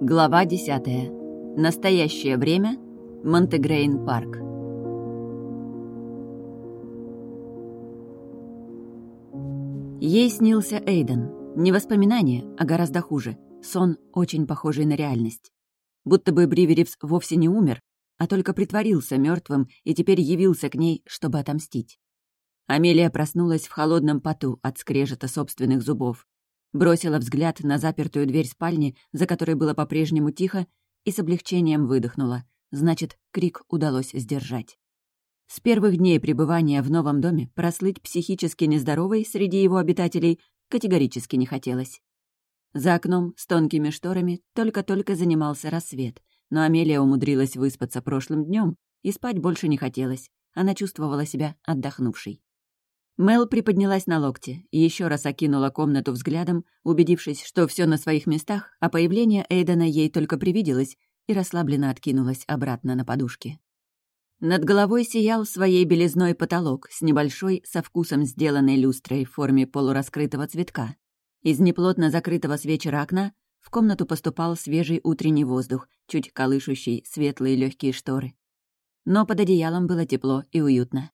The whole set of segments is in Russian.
Глава 10. Настоящее время. Монтегрейн парк. Ей снился Эйден. Не воспоминание, а гораздо хуже. Сон, очень похожий на реальность. Будто бы Бриверевс вовсе не умер, а только притворился мертвым и теперь явился к ней, чтобы отомстить. Амелия проснулась в холодном поту от скрежета собственных зубов, бросила взгляд на запертую дверь спальни, за которой было по-прежнему тихо, и с облегчением выдохнула. Значит, крик удалось сдержать. С первых дней пребывания в новом доме прослыть психически нездоровой среди его обитателей категорически не хотелось. За окном с тонкими шторами только-только занимался рассвет, но Амелия умудрилась выспаться прошлым днем, и спать больше не хотелось. Она чувствовала себя отдохнувшей. Мел приподнялась на локте и еще раз окинула комнату взглядом, убедившись, что все на своих местах, а появление Эйдена ей только привиделось, и расслабленно откинулась обратно на подушке. Над головой сиял своей белизной потолок с небольшой, со вкусом сделанной люстрой в форме полураскрытого цветка. Из неплотно закрытого с вечера окна в комнату поступал свежий утренний воздух, чуть колышущий светлые легкие шторы. Но под одеялом было тепло и уютно.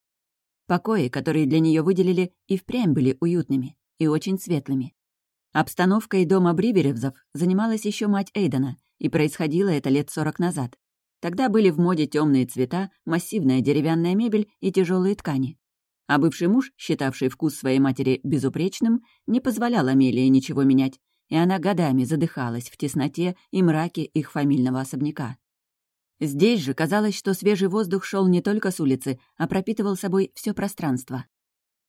Покои, которые для нее выделили, и впрямь были уютными и очень светлыми. Обстановкой дома Бриверевзов занималась еще мать Эйдена, и происходило это лет сорок назад. Тогда были в моде темные цвета, массивная деревянная мебель и тяжелые ткани. А бывший муж, считавший вкус своей матери безупречным, не позволял Амелии ничего менять, и она годами задыхалась в тесноте и мраке их фамильного особняка. Здесь же казалось, что свежий воздух шел не только с улицы, а пропитывал собой все пространство.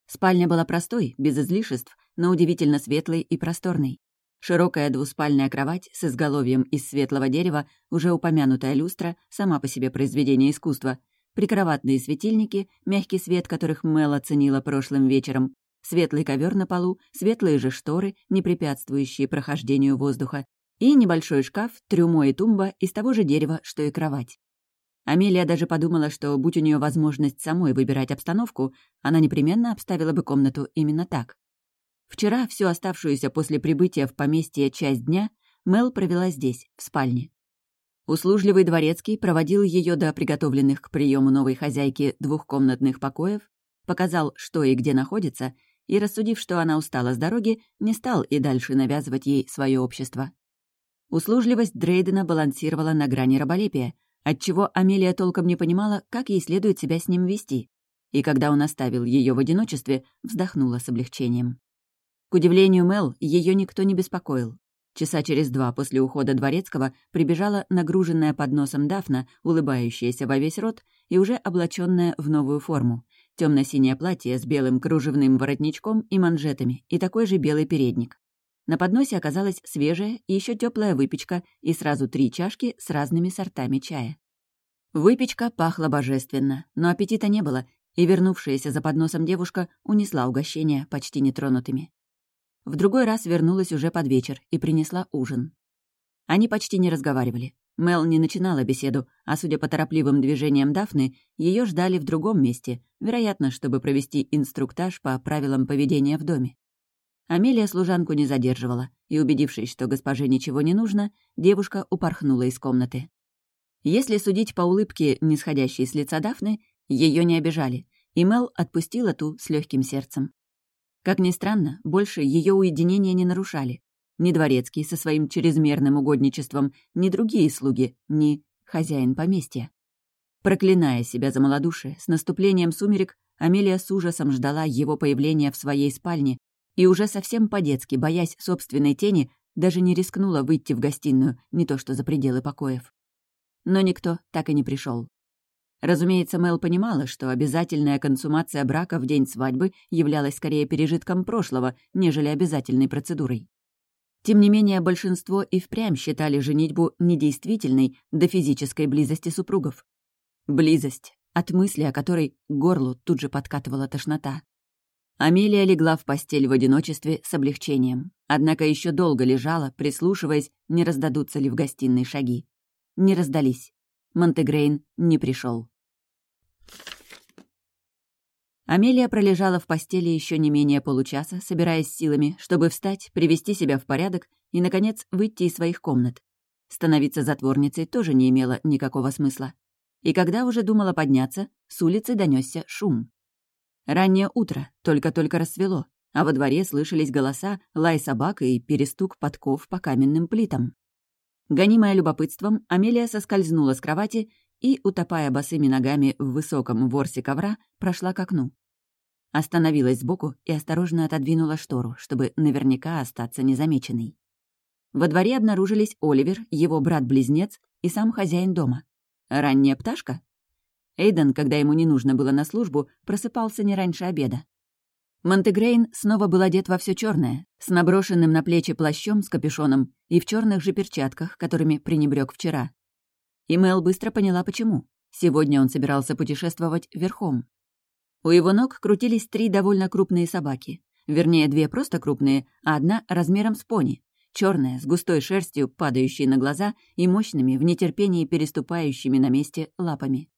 Спальня была простой, без излишеств, но удивительно светлой и просторной. Широкая двуспальная кровать с изголовьем из светлого дерева, уже упомянутая люстра, сама по себе произведение искусства, прикроватные светильники, мягкий свет которых Мел оценила прошлым вечером, светлый ковер на полу, светлые же шторы, не препятствующие прохождению воздуха, и небольшой шкаф, трюмо и тумба из того же дерева, что и кровать. Амелия даже подумала, что, будь у нее возможность самой выбирать обстановку, она непременно обставила бы комнату именно так. Вчера, всю оставшуюся после прибытия в поместье часть дня, Мел провела здесь, в спальне. Услужливый дворецкий проводил ее до приготовленных к приему новой хозяйки двухкомнатных покоев, показал, что и где находится, и, рассудив, что она устала с дороги, не стал и дальше навязывать ей свое общество. Услужливость Дрейдена балансировала на грани раболепия, отчего Амелия толком не понимала, как ей следует себя с ним вести. И когда он оставил ее в одиночестве, вздохнула с облегчением. К удивлению Мел, ее никто не беспокоил. Часа через два после ухода Дворецкого прибежала нагруженная подносом Дафна, улыбающаяся во весь рот и уже облаченная в новую форму. темно синее платье с белым кружевным воротничком и манжетами и такой же белый передник. На подносе оказалась свежая и еще теплая выпечка и сразу три чашки с разными сортами чая. Выпечка пахла божественно, но аппетита не было, и вернувшаяся за подносом девушка унесла угощения почти нетронутыми. В другой раз вернулась уже под вечер и принесла ужин. Они почти не разговаривали. Мел не начинала беседу, а судя по торопливым движениям Дафны, ее ждали в другом месте, вероятно, чтобы провести инструктаж по правилам поведения в доме. Амелия служанку не задерживала, и, убедившись, что госпоже ничего не нужно, девушка упорхнула из комнаты. Если судить по улыбке, нисходящей с лица Дафны, ее не обижали, и Мел отпустила ту с легким сердцем. Как ни странно, больше ее уединения не нарушали. Ни дворецкий со своим чрезмерным угодничеством, ни другие слуги, ни хозяин поместья. Проклиная себя за малодушие, с наступлением сумерек Амелия с ужасом ждала его появления в своей спальне, и уже совсем по-детски, боясь собственной тени, даже не рискнула выйти в гостиную, не то что за пределы покоев. Но никто так и не пришел. Разумеется, Мел понимала, что обязательная консумация брака в день свадьбы являлась скорее пережитком прошлого, нежели обязательной процедурой. Тем не менее, большинство и впрямь считали женитьбу недействительной до физической близости супругов. Близость, от мысли о которой горлу тут же подкатывала тошнота. Амелия легла в постель в одиночестве с облегчением. Однако еще долго лежала, прислушиваясь, не раздадутся ли в гостиной шаги. Не раздались. Монтегрейн не пришел. Амелия пролежала в постели еще не менее получаса, собираясь силами, чтобы встать, привести себя в порядок и, наконец, выйти из своих комнат. Становиться затворницей тоже не имело никакого смысла. И когда уже думала подняться, с улицы донесся шум. Раннее утро, только-только рассвело, а во дворе слышались голоса, лай собак и перестук подков по каменным плитам. Гонимая любопытством, Амелия соскользнула с кровати и, утопая босыми ногами в высоком ворсе ковра, прошла к окну. Остановилась сбоку и осторожно отодвинула штору, чтобы наверняка остаться незамеченной. Во дворе обнаружились Оливер, его брат-близнец и сам хозяин дома. Ранняя пташка? Эйден, когда ему не нужно было на службу, просыпался не раньше обеда. Монтегрейн снова был одет во все черное, с наброшенным на плечи плащом с капюшоном и в черных же перчатках, которыми пренебрег вчера. И Мел быстро поняла, почему. Сегодня он собирался путешествовать верхом. У его ног крутились три довольно крупные собаки. Вернее, две просто крупные, а одна размером с пони. черная, с густой шерстью, падающей на глаза и мощными, в нетерпении переступающими на месте лапами.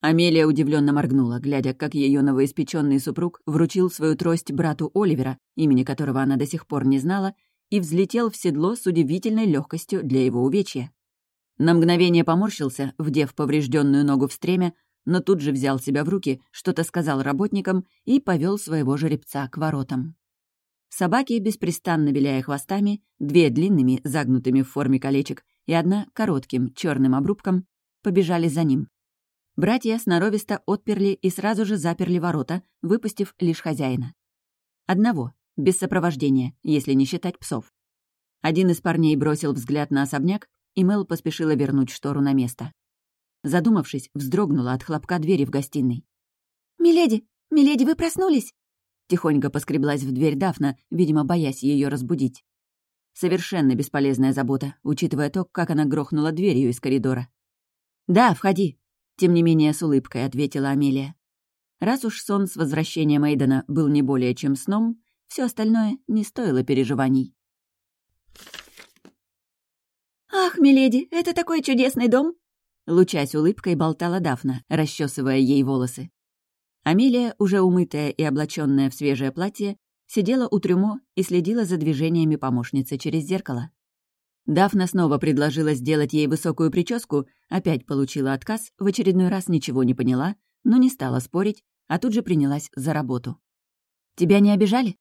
Амелия удивленно моргнула, глядя, как ее новоиспеченный супруг вручил свою трость брату Оливера, имени которого она до сих пор не знала, и взлетел в седло с удивительной легкостью для его увечья. На мгновение поморщился, вдев поврежденную ногу в стремя, но тут же взял себя в руки, что-то сказал работникам и повел своего жеребца к воротам. Собаки, беспрестанно виляя хвостами, две длинными, загнутыми в форме колечек, и одна коротким, черным обрубком, побежали за ним. Братья сноровисто отперли и сразу же заперли ворота, выпустив лишь хозяина. Одного, без сопровождения, если не считать псов. Один из парней бросил взгляд на особняк, и Мел поспешила вернуть штору на место. Задумавшись, вздрогнула от хлопка двери в гостиной. «Миледи! Миледи, вы проснулись?» Тихонько поскреблась в дверь Дафна, видимо, боясь ее разбудить. Совершенно бесполезная забота, учитывая то, как она грохнула дверью из коридора. «Да, входи», тем не менее, с улыбкой ответила Амелия. Раз уж сон с возвращением Эйдена был не более чем сном, все остальное не стоило переживаний. «Ах, миледи, это такой чудесный дом!» Лучась улыбкой болтала Дафна, расчесывая ей волосы. Амелия, уже умытая и облаченная в свежее платье, сидела у трюмо и следила за движениями помощницы через зеркало. Дафна снова предложила сделать ей высокую прическу, опять получила отказ, в очередной раз ничего не поняла, но не стала спорить, а тут же принялась за работу. «Тебя не обижали?»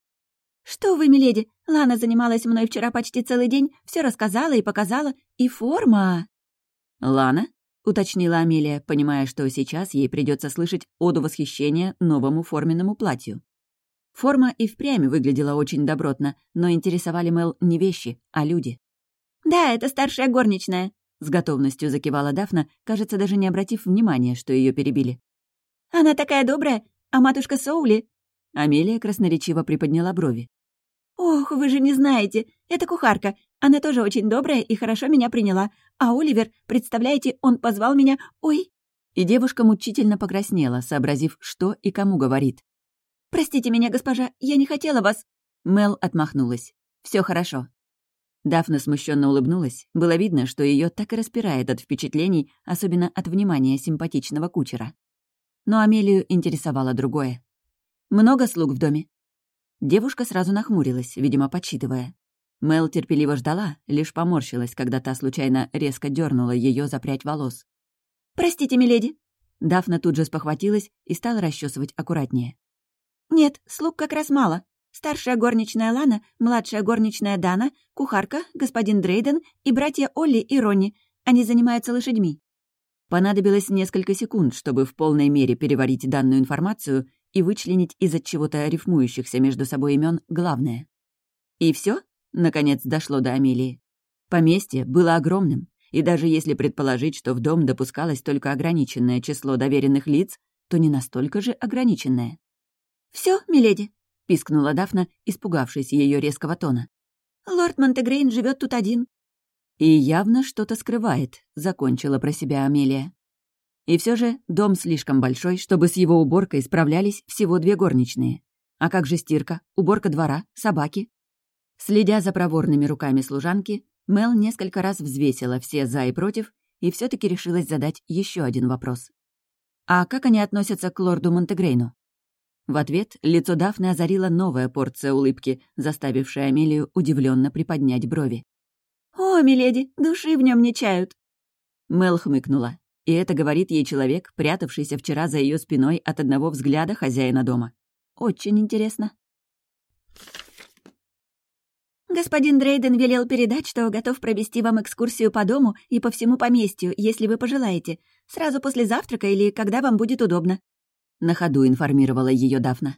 «Что вы, миледи, Лана занималась мной вчера почти целый день, все рассказала и показала, и форма...» «Лана?» — уточнила Амелия, понимая, что сейчас ей придется слышать оду восхищения новому форменному платью. Форма и впрямь выглядела очень добротно, но интересовали Мел не вещи, а люди. «Да, это старшая горничная», — с готовностью закивала Дафна, кажется, даже не обратив внимания, что ее перебили. «Она такая добрая, а матушка Соули...» Амелия красноречиво приподняла брови. «Ох, вы же не знаете, это кухарка. Она тоже очень добрая и хорошо меня приняла. А Оливер, представляете, он позвал меня... Ой!» И девушка мучительно покраснела, сообразив, что и кому говорит. «Простите меня, госпожа, я не хотела вас...» Мел отмахнулась. Все хорошо. Дафна смущенно улыбнулась. Было видно, что ее так и распирает от впечатлений, особенно от внимания симпатичного кучера. Но Амелию интересовало другое. «Много слуг в доме?» Девушка сразу нахмурилась, видимо, подсчитывая. Мел терпеливо ждала, лишь поморщилась, когда та случайно резко дернула ее за прядь волос. «Простите, миледи!» Дафна тут же спохватилась и стала расчесывать аккуратнее. «Нет, слуг как раз мало. Старшая горничная Лана, младшая горничная Дана, кухарка, господин Дрейден и братья Олли и Ронни. Они занимаются лошадьми. Понадобилось несколько секунд, чтобы в полной мере переварить данную информацию и вычленить из от чего-то рифмующихся между собой имен главное. И все? наконец дошло до Амелии. Поместье было огромным, и даже если предположить, что в дом допускалось только ограниченное число доверенных лиц, то не настолько же ограниченное. Все, миледи?» Пискнула Дафна, испугавшись ее резкого тона. «Лорд Монтегрейн живет тут один». «И явно что-то скрывает», — закончила про себя Амелия. И все же дом слишком большой, чтобы с его уборкой справлялись всего две горничные. А как же стирка, уборка двора, собаки? Следя за проворными руками служанки, Мел несколько раз взвесила все «за» и «против» и все таки решилась задать еще один вопрос. А как они относятся к лорду Монтегрейну? В ответ лицо Дафны озарила новая порция улыбки, заставившая Амелию удивленно приподнять брови. «О, миледи, души в нем не чают!» Мел хмыкнула. И это говорит ей человек, прятавшийся вчера за ее спиной от одного взгляда хозяина дома. Очень интересно. «Господин Дрейден велел передать, что готов провести вам экскурсию по дому и по всему поместью, если вы пожелаете, сразу после завтрака или когда вам будет удобно», на ходу информировала ее Дафна.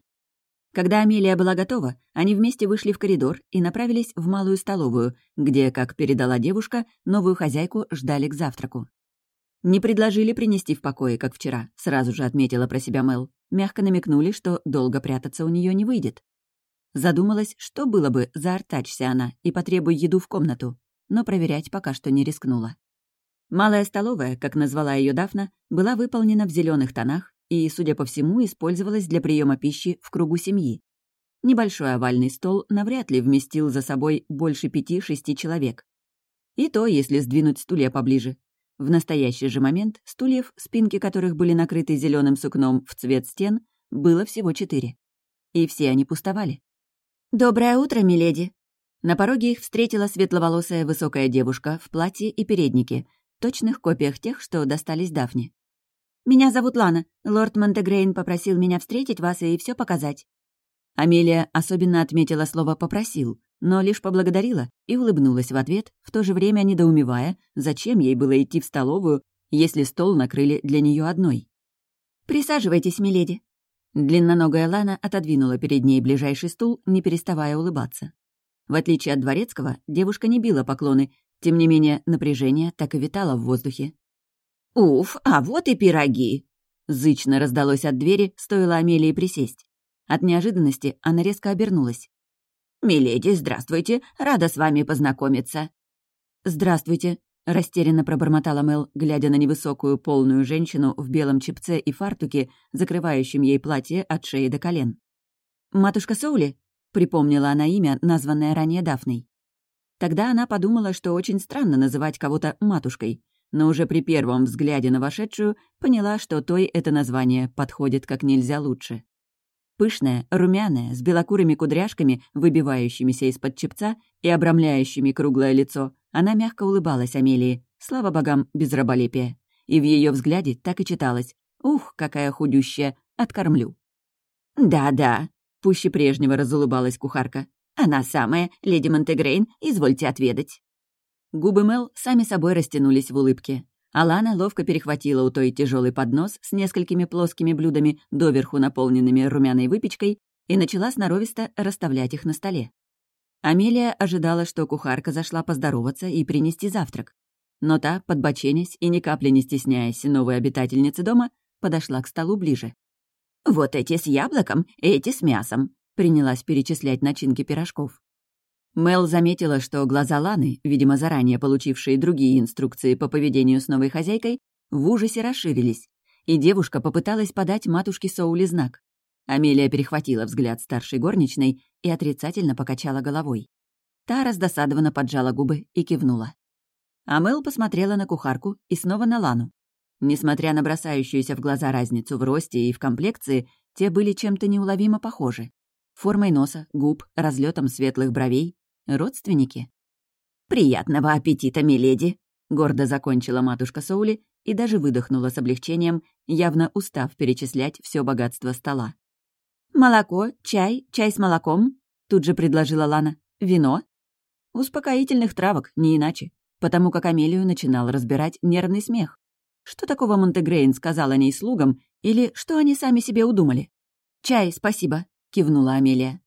Когда Амелия была готова, они вместе вышли в коридор и направились в малую столовую, где, как передала девушка, новую хозяйку ждали к завтраку. Не предложили принести в покое, как вчера, сразу же отметила про себя Мел. Мягко намекнули, что долго прятаться у нее не выйдет. Задумалась, что было бы, заортачься она и потребуй еду в комнату, но проверять пока что не рискнула. Малая столовая, как назвала ее Дафна, была выполнена в зеленых тонах и, судя по всему, использовалась для приема пищи в кругу семьи. Небольшой овальный стол навряд ли вместил за собой больше пяти-шести человек. И то, если сдвинуть стулья поближе. В настоящий же момент стульев, спинки которых были накрыты зеленым сукном в цвет стен, было всего четыре. И все они пустовали. «Доброе утро, миледи!» На пороге их встретила светловолосая высокая девушка в платье и переднике, точных копиях тех, что достались Дафне. «Меня зовут Лана. Лорд Монтегрейн попросил меня встретить вас и все показать». Амелия особенно отметила слово «попросил», но лишь поблагодарила и улыбнулась в ответ, в то же время недоумевая, зачем ей было идти в столовую, если стол накрыли для нее одной. «Присаживайтесь, миледи». Длинноногая Лана отодвинула перед ней ближайший стул, не переставая улыбаться. В отличие от дворецкого, девушка не била поклоны, тем не менее напряжение так и витало в воздухе. «Уф, а вот и пироги!» Зычно раздалось от двери, стоило Амелии присесть. От неожиданности она резко обернулась. «Миледи, здравствуйте, рада с вами познакомиться». «Здравствуйте», — растерянно пробормотала Мел, глядя на невысокую полную женщину в белом чепце и фартуке, закрывающем ей платье от шеи до колен. «Матушка Соули?» — припомнила она имя, названное ранее Дафной. Тогда она подумала, что очень странно называть кого-то «матушкой», но уже при первом взгляде на вошедшую поняла, что той это название подходит как нельзя лучше. Пышная, румяная, с белокурыми кудряшками, выбивающимися из-под чепца и обрамляющими круглое лицо, она мягко улыбалась Амелии, слава богам, без раболепия. И в ее взгляде так и читалось «Ух, какая худющая, откормлю». «Да-да», — пуще прежнего разулыбалась кухарка. «Она самая, леди Монтегрейн, извольте отведать». Губы Мел сами собой растянулись в улыбке. Алана ловко перехватила у той тяжелый поднос с несколькими плоскими блюдами, доверху наполненными румяной выпечкой, и начала сноровисто расставлять их на столе. Амелия ожидала, что кухарка зашла поздороваться и принести завтрак. Но та, подбоченясь и ни капли не стесняясь новой обитательницы дома, подошла к столу ближе. «Вот эти с яблоком, эти с мясом», — принялась перечислять начинки пирожков. Мел заметила, что глаза Ланы, видимо, заранее получившие другие инструкции по поведению с новой хозяйкой, в ужасе расширились, и девушка попыталась подать матушке Соули знак. Амелия перехватила взгляд старшей горничной и отрицательно покачала головой. Та раздосадованно поджала губы и кивнула. А Мел посмотрела на кухарку и снова на Лану. Несмотря на бросающуюся в глаза разницу в росте и в комплекции, те были чем-то неуловимо похожи. Формой носа, губ, разлетом светлых бровей, Родственники? «Приятного аппетита, миледи!» — гордо закончила матушка Соули и даже выдохнула с облегчением, явно устав перечислять все богатство стола. «Молоко, чай, чай с молоком?» — тут же предложила Лана. «Вино?» Успокоительных травок, не иначе, потому как Амелию начинал разбирать нервный смех. Что такого Монтегрейн сказал о ней слугам, или что они сами себе удумали? «Чай, спасибо», — кивнула Амелия.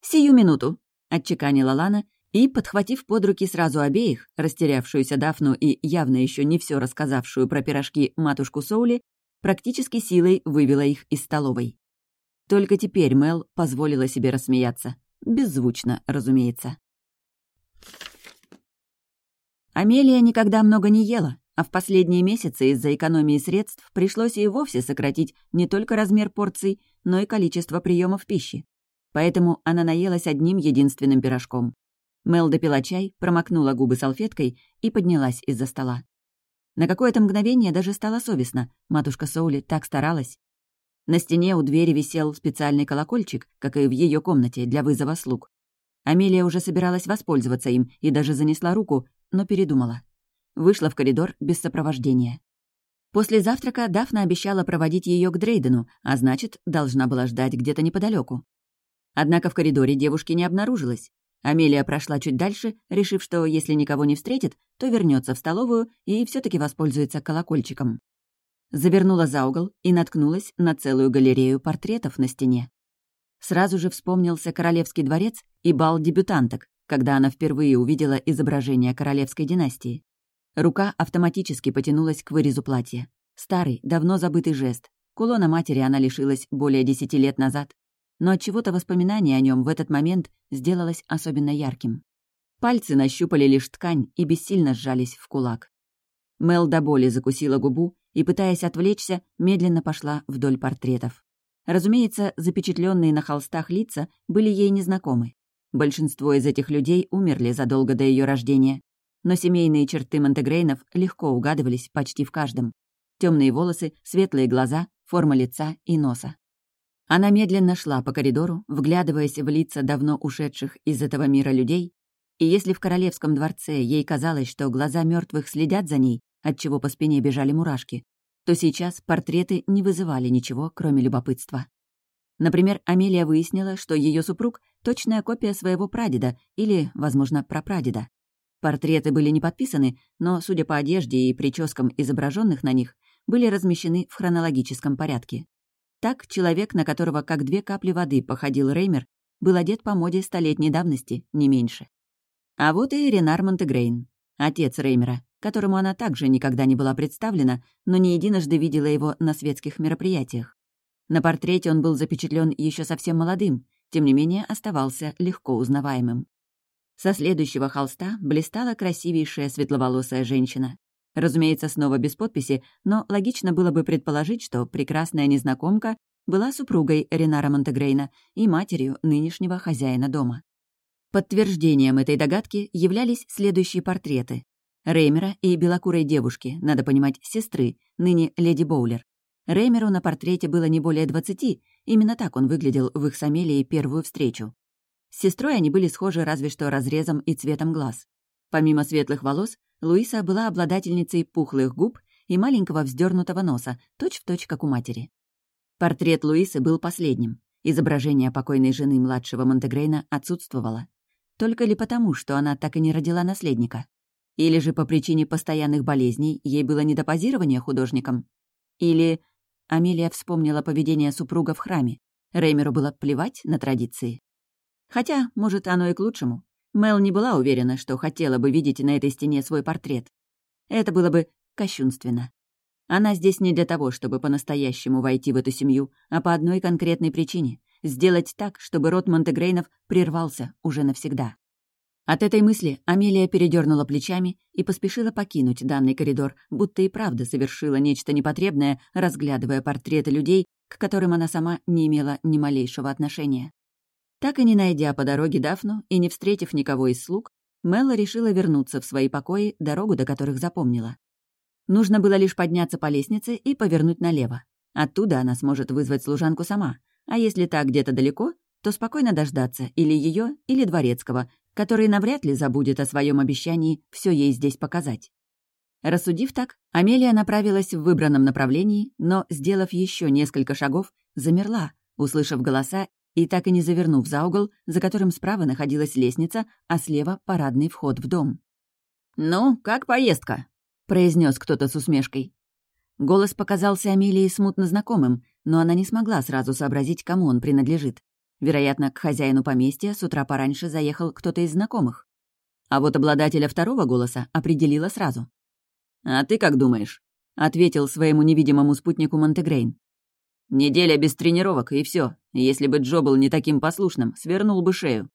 «Сию минуту», отчеканила Лана и, подхватив под руки сразу обеих, растерявшуюся Дафну и явно еще не все рассказавшую про пирожки матушку Соули, практически силой вывела их из столовой. Только теперь Мел позволила себе рассмеяться. Беззвучно, разумеется. Амелия никогда много не ела, а в последние месяцы из-за экономии средств пришлось ей вовсе сократить не только размер порций, но и количество приемов пищи поэтому она наелась одним единственным пирожком. Мел допила чай, промокнула губы салфеткой и поднялась из-за стола. На какое-то мгновение даже стало совестно. Матушка Соули так старалась. На стене у двери висел специальный колокольчик, как и в ее комнате, для вызова слуг. Амелия уже собиралась воспользоваться им и даже занесла руку, но передумала. Вышла в коридор без сопровождения. После завтрака Дафна обещала проводить ее к Дрейдену, а значит, должна была ждать где-то неподалеку. Однако в коридоре девушки не обнаружилось. Амелия прошла чуть дальше, решив, что если никого не встретит, то вернется в столовую и все таки воспользуется колокольчиком завернула за угол и наткнулась на целую галерею портретов на стене. Сразу же вспомнился Королевский дворец и бал дебютанток, когда она впервые увидела изображение королевской династии. Рука автоматически потянулась к вырезу платья. Старый, давно забытый жест. Кулона матери она лишилась более десяти лет назад. Но от чего то воспоминание о нем в этот момент сделалось особенно ярким. Пальцы нащупали лишь ткань и бессильно сжались в кулак. Мел до боли закусила губу и, пытаясь отвлечься, медленно пошла вдоль портретов. Разумеется, запечатленные на холстах лица были ей незнакомы. Большинство из этих людей умерли задолго до ее рождения, но семейные черты Монтегрейнов легко угадывались почти в каждом. Темные волосы, светлые глаза, форма лица и носа. Она медленно шла по коридору, вглядываясь в лица давно ушедших из этого мира людей, и если в королевском дворце ей казалось, что глаза мертвых следят за ней, отчего по спине бежали мурашки, то сейчас портреты не вызывали ничего, кроме любопытства. Например, Амелия выяснила, что ее супруг — точная копия своего прадеда или, возможно, прапрадеда. Портреты были не подписаны, но, судя по одежде и прическам изображенных на них, были размещены в хронологическом порядке. Так, человек, на которого как две капли воды походил Реймер, был одет по моде столетней давности, не меньше. А вот и Ренар Монтегрейн, отец Реймера, которому она также никогда не была представлена, но не единожды видела его на светских мероприятиях. На портрете он был запечатлен еще совсем молодым, тем не менее оставался легко узнаваемым. Со следующего холста блистала красивейшая светловолосая женщина. Разумеется, снова без подписи, но логично было бы предположить, что прекрасная незнакомка была супругой Ренара Монтегрейна и матерью нынешнего хозяина дома. Подтверждением этой догадки являлись следующие портреты. Реймера и белокурой девушки, надо понимать, сестры, ныне леди Боулер. Реймеру на портрете было не более двадцати, именно так он выглядел в их с Амелией первую встречу. С сестрой они были схожи разве что разрезом и цветом глаз. Помимо светлых волос, Луиса была обладательницей пухлых губ и маленького вздернутого носа, точь-в-точь, точь, как у матери. Портрет Луисы был последним. Изображение покойной жены младшего Монтегрейна отсутствовало. Только ли потому, что она так и не родила наследника? Или же по причине постоянных болезней ей было не до позирования художником? Или... Амелия вспомнила поведение супруга в храме. Реймеру было плевать на традиции. Хотя, может, оно и к лучшему. Мел не была уверена, что хотела бы видеть на этой стене свой портрет. Это было бы кощунственно. Она здесь не для того, чтобы по-настоящему войти в эту семью, а по одной конкретной причине — сделать так, чтобы род Монтегрейнов прервался уже навсегда. От этой мысли Амелия передернула плечами и поспешила покинуть данный коридор, будто и правда совершила нечто непотребное, разглядывая портреты людей, к которым она сама не имела ни малейшего отношения. Так и не найдя по дороге Дафну и не встретив никого из слуг, Мелла решила вернуться в свои покои, дорогу до которых запомнила. Нужно было лишь подняться по лестнице и повернуть налево. Оттуда она сможет вызвать служанку сама, а если та где-то далеко, то спокойно дождаться или ее, или дворецкого, который навряд ли забудет о своем обещании все ей здесь показать. Рассудив так, Амелия направилась в выбранном направлении, но, сделав еще несколько шагов, замерла, услышав голоса и так и не завернув за угол, за которым справа находилась лестница, а слева — парадный вход в дом. «Ну, как поездка?» — произнес кто-то с усмешкой. Голос показался Амелии смутно знакомым, но она не смогла сразу сообразить, кому он принадлежит. Вероятно, к хозяину поместья с утра пораньше заехал кто-то из знакомых. А вот обладателя второго голоса определила сразу. «А ты как думаешь?» — ответил своему невидимому спутнику Монтегрейн. «Неделя без тренировок, и все. Если бы Джо был не таким послушным, свернул бы шею».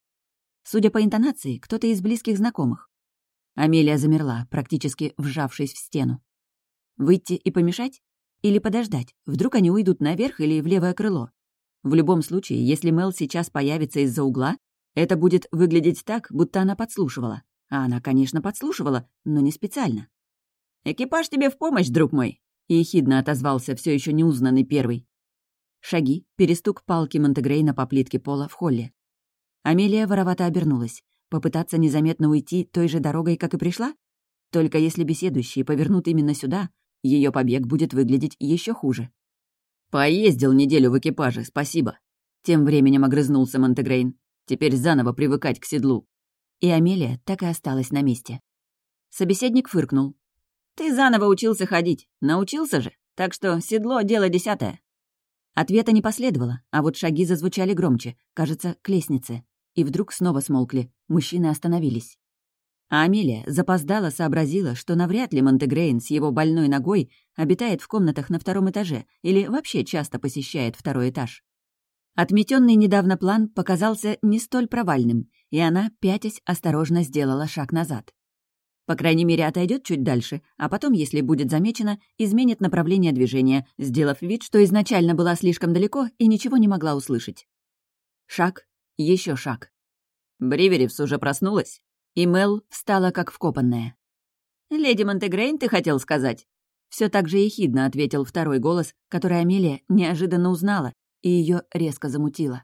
Судя по интонации, кто-то из близких знакомых. Амелия замерла, практически вжавшись в стену. Выйти и помешать? Или подождать? Вдруг они уйдут наверх или в левое крыло? В любом случае, если Мел сейчас появится из-за угла, это будет выглядеть так, будто она подслушивала. А она, конечно, подслушивала, но не специально. «Экипаж тебе в помощь, друг мой!» — ехидно отозвался все еще неузнанный первый. Шаги, перестук палки Монтегрейна по плитке пола в холле. Амелия воровато обернулась. Попытаться незаметно уйти той же дорогой, как и пришла? Только если беседующие повернут именно сюда, ее побег будет выглядеть еще хуже. «Поездил неделю в экипаже, спасибо», — тем временем огрызнулся Монтегрейн. «Теперь заново привыкать к седлу». И Амелия так и осталась на месте. Собеседник фыркнул. «Ты заново учился ходить. Научился же. Так что седло — дело десятое». Ответа не последовало, а вот шаги зазвучали громче, кажется, к лестнице. И вдруг снова смолкли. Мужчины остановились. А Амелия запоздала сообразила, что навряд ли Монтегрейн с его больной ногой обитает в комнатах на втором этаже или вообще часто посещает второй этаж. Отметенный недавно план показался не столь провальным, и она, пятясь, осторожно сделала шаг назад. По крайней мере, отойдет чуть дальше, а потом, если будет замечено, изменит направление движения, сделав вид, что изначально была слишком далеко и ничего не могла услышать. Шаг, еще шаг. Бриверевс уже проснулась, и Мел встала как вкопанная. «Леди Монтегрейн, ты хотел сказать?» Все так же ехидно ответил второй голос, который Амелия неожиданно узнала, и ее резко замутило.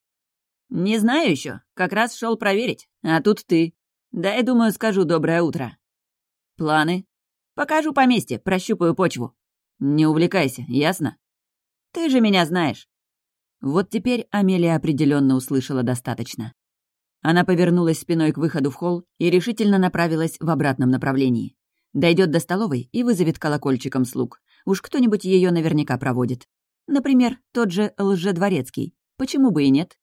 «Не знаю еще, как раз шел проверить, а тут ты. Да, я думаю, скажу доброе утро». «Планы?» «Покажу поместье, прощупаю почву». «Не увлекайся, ясно?» «Ты же меня знаешь». Вот теперь Амелия определенно услышала достаточно. Она повернулась спиной к выходу в холл и решительно направилась в обратном направлении. Дойдет до столовой и вызовет колокольчиком слуг. Уж кто-нибудь ее наверняка проводит. Например, тот же лжедворецкий. Почему бы и нет?